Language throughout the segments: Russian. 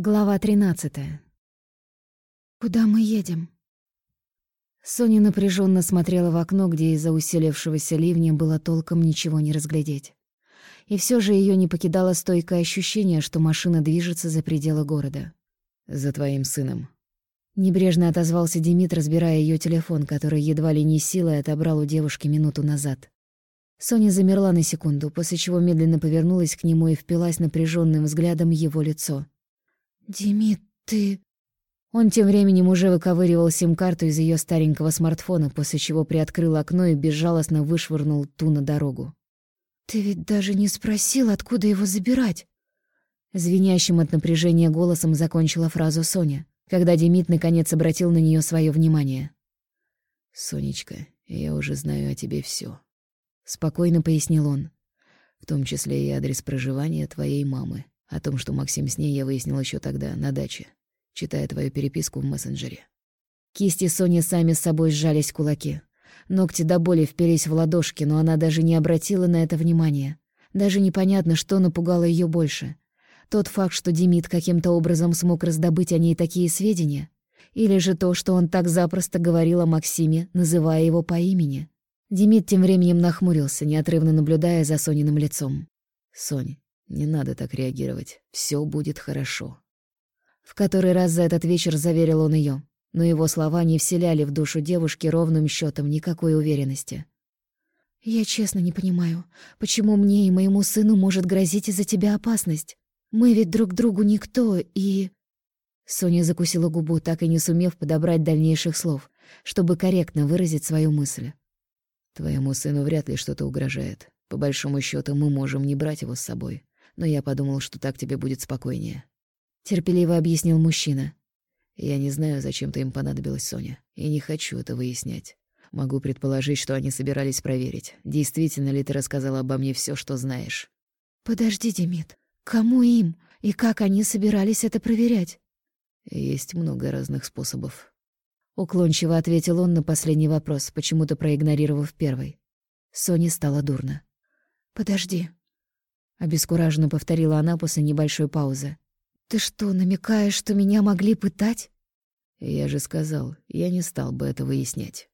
Глава 13. Куда мы едем? Соня напряженно смотрела в окно, где из-за усилившегося ливня было толком ничего не разглядеть. И все же ее не покидало стойкое ощущение, что машина движется за пределы города. «За твоим сыном». Небрежно отозвался Демид, разбирая ее телефон, который едва ли не силой отобрал у девушки минуту назад. Соня замерла на секунду, после чего медленно повернулась к нему и впилась напряженным взглядом в его лицо — «Димит, ты...» Он тем временем уже выковыривал сим-карту из ее старенького смартфона, после чего приоткрыл окно и безжалостно вышвырнул ту на дорогу. «Ты ведь даже не спросил, откуда его забирать?» Звенящим от напряжения голосом закончила фразу Соня, когда Демид наконец обратил на нее свое внимание. «Сонечка, я уже знаю о тебе все, спокойно пояснил он, «в том числе и адрес проживания твоей мамы. О том, что Максим с ней, я выяснил еще тогда, на даче, читая твою переписку в мессенджере. Кисти Сони сами с собой сжались кулаки. Ногти до боли впились в ладошки, но она даже не обратила на это внимания. Даже непонятно, что напугало ее больше. Тот факт, что Демид каким-то образом смог раздобыть о ней такие сведения, или же то, что он так запросто говорил о Максиме, называя его по имени. Демид тем временем нахмурился, неотрывно наблюдая за Сониным лицом. «Сонь, не надо так реагировать. Все будет хорошо. В который раз за этот вечер заверил он ее, но его слова не вселяли в душу девушки ровным счетом никакой уверенности. «Я честно не понимаю, почему мне и моему сыну может грозить из-за тебя опасность? Мы ведь друг другу никто, и...» Соня закусила губу, так и не сумев подобрать дальнейших слов, чтобы корректно выразить свою мысль. «Твоему сыну вряд ли что-то угрожает. По большому счету мы можем не брать его с собой но я подумал, что так тебе будет спокойнее. Терпеливо объяснил мужчина. Я не знаю, зачем ты им понадобилась, Соня, и не хочу это выяснять. Могу предположить, что они собирались проверить, действительно ли ты рассказала обо мне все, что знаешь. Подожди, Демид, кому им и как они собирались это проверять? Есть много разных способов. Уклончиво ответил он на последний вопрос, почему-то проигнорировав первый. Соне стало дурно. «Подожди, Обескураженно повторила она после небольшой паузы. «Ты что, намекаешь, что меня могли пытать?» «Я же сказал, я не стал бы это выяснять».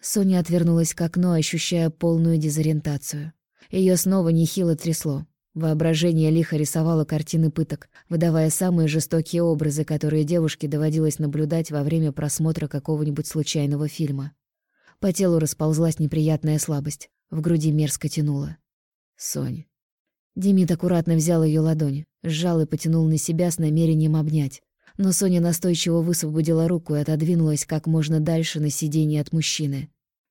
Соня отвернулась к окну, ощущая полную дезориентацию. Ее снова нехило трясло. Воображение лихо рисовало картины пыток, выдавая самые жестокие образы, которые девушке доводилось наблюдать во время просмотра какого-нибудь случайного фильма. По телу расползлась неприятная слабость, в груди мерзко тянуло. «Сонь, Демид аккуратно взял ее ладонь, сжал и потянул на себя с намерением обнять. Но Соня настойчиво высвободила руку и отодвинулась как можно дальше на сиденье от мужчины.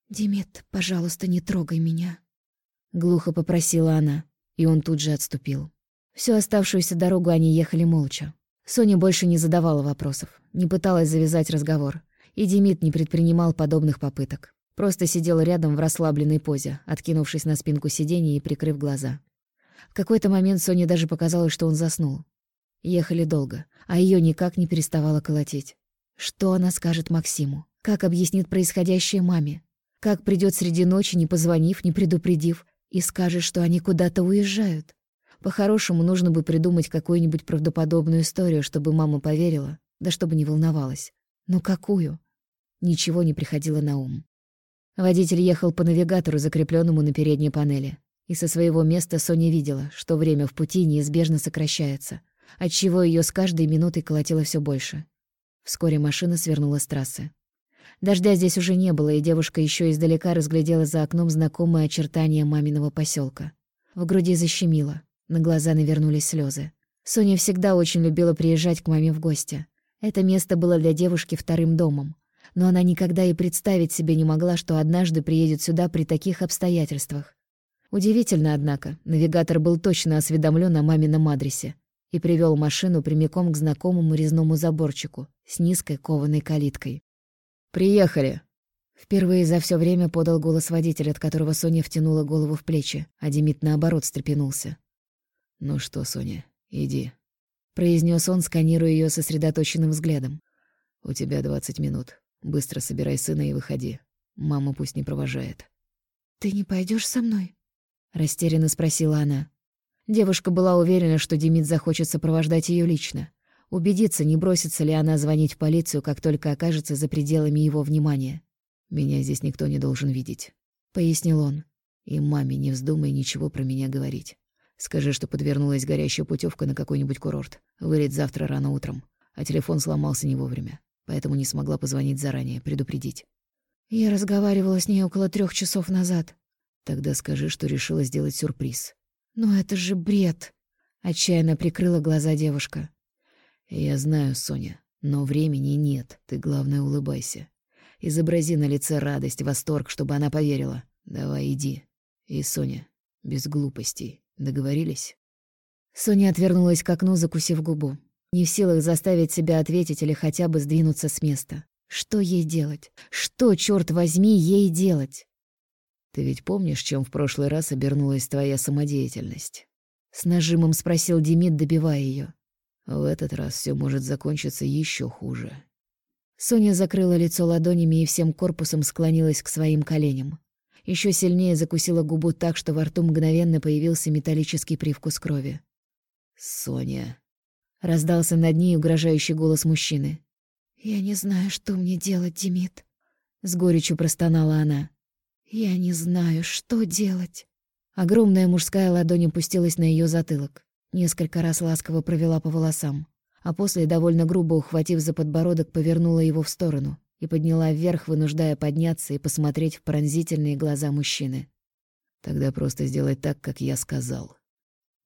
«Демид, пожалуйста, не трогай меня», — глухо попросила она, и он тут же отступил. Всю оставшуюся дорогу они ехали молча. Соня больше не задавала вопросов, не пыталась завязать разговор, и Демид не предпринимал подобных попыток. Просто сидел рядом в расслабленной позе, откинувшись на спинку сиденья и прикрыв глаза. В какой-то момент Соне даже показалось, что он заснул. Ехали долго, а ее никак не переставало колотить. Что она скажет Максиму? Как объяснит происходящее маме? Как придет среди ночи, не позвонив, не предупредив, и скажет, что они куда-то уезжают? По-хорошему, нужно бы придумать какую-нибудь правдоподобную историю, чтобы мама поверила, да чтобы не волновалась. Но какую? Ничего не приходило на ум. Водитель ехал по навигатору, закрепленному на передней панели. И со своего места Соня видела, что время в пути неизбежно сокращается, отчего ее с каждой минутой колотило все больше. Вскоре машина свернула с трассы. Дождя здесь уже не было, и девушка еще издалека разглядела за окном знакомые очертания маминого поселка. В груди защемило, на глаза навернулись слезы. Соня всегда очень любила приезжать к маме в гости. Это место было для девушки вторым домом. Но она никогда и представить себе не могла, что однажды приедет сюда при таких обстоятельствах. Удивительно, однако, навигатор был точно осведомлен о мамином адресе и привел машину прямиком к знакомому резному заборчику с низкой кованой калиткой. «Приехали!» Впервые за все время подал голос водителя, от которого Соня втянула голову в плечи, а Демид, наоборот, встрепенулся. «Ну что, Соня, иди», — произнес он, сканируя ее сосредоточенным взглядом. «У тебя двадцать минут. Быстро собирай сына и выходи. Мама пусть не провожает». «Ты не пойдешь со мной?» — растерянно спросила она. Девушка была уверена, что Демид захочет сопровождать ее лично. Убедиться, не бросится ли она звонить в полицию, как только окажется за пределами его внимания. «Меня здесь никто не должен видеть», — пояснил он. «И маме не вздумай ничего про меня говорить. Скажи, что подвернулась горящая путевка на какой-нибудь курорт. Вылет завтра рано утром. А телефон сломался не вовремя, поэтому не смогла позвонить заранее, предупредить. Я разговаривала с ней около трех часов назад. Тогда скажи, что решила сделать сюрприз. Но это же бред. Отчаянно прикрыла глаза девушка. Я знаю, Соня, но времени нет. Ты, главное, улыбайся. Изобрази на лице радость, восторг, чтобы она поверила. Давай, иди. И, Соня, без глупостей. Договорились? Соня отвернулась к окну, закусив губу. Не в силах заставить себя ответить или хотя бы сдвинуться с места. Что ей делать? Что, черт возьми, ей делать? Ты ведь помнишь, чем в прошлый раз обернулась твоя самодеятельность? С нажимом спросил Демид, добивая ее. В этот раз все может закончиться еще хуже. Соня закрыла лицо ладонями и всем корпусом склонилась к своим коленям. Еще сильнее закусила губу так, что во рту мгновенно появился металлический привкус крови. «Соня», Раздался над ней угрожающий голос мужчины. «Я не знаю, что мне делать, Демид», — с горечью простонала она. «Я не знаю, что делать». Огромная мужская ладонь опустилась на ее затылок. Несколько раз ласково провела по волосам, а после, довольно грубо ухватив за подбородок, повернула его в сторону и подняла вверх, вынуждая подняться и посмотреть в пронзительные глаза мужчины. «Тогда просто сделай так, как я сказал»,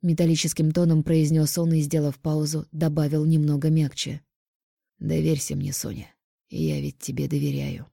Металлическим тоном произнес он и, сделав паузу, добавил немного мягче. «Доверься мне, Соня. Я ведь тебе доверяю».